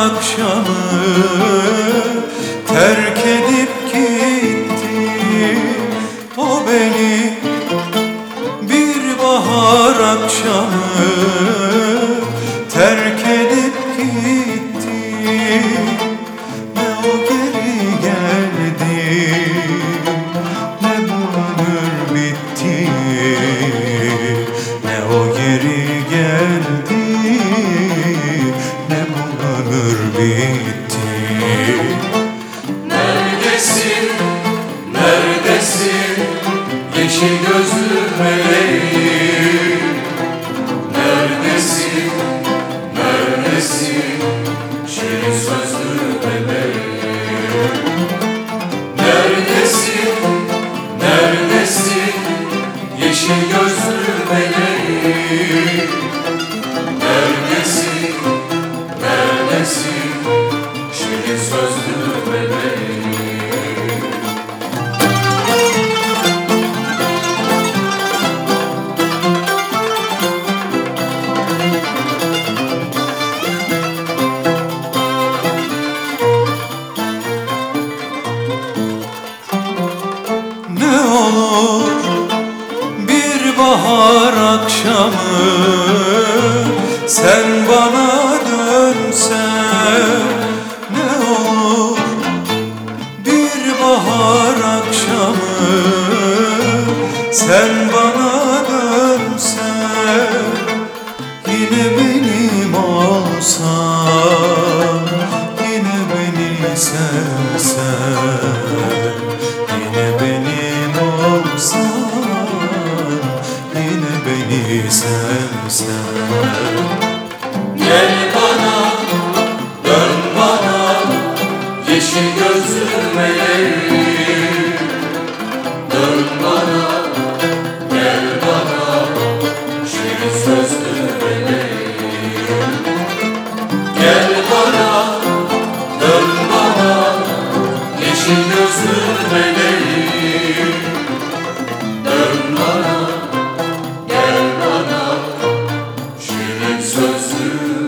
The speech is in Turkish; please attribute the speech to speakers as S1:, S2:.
S1: akşamı terk edip gitti. O beni bir bahar akşamı bitti
S2: Neredesin, neredesin? Yeşil gözlü meleğim. Neredesin, neredesin? Şirin sözlü meleğim. Neredesin, neredesin? Yeşil gözlü meleğim neredesin Şirin meleğim
S1: Ne olur bir bahar akşamı sen bana ne olur bir bahar akşamı. Sen bana dönsen yine benim olsan yine beni sevsen
S2: Jesus.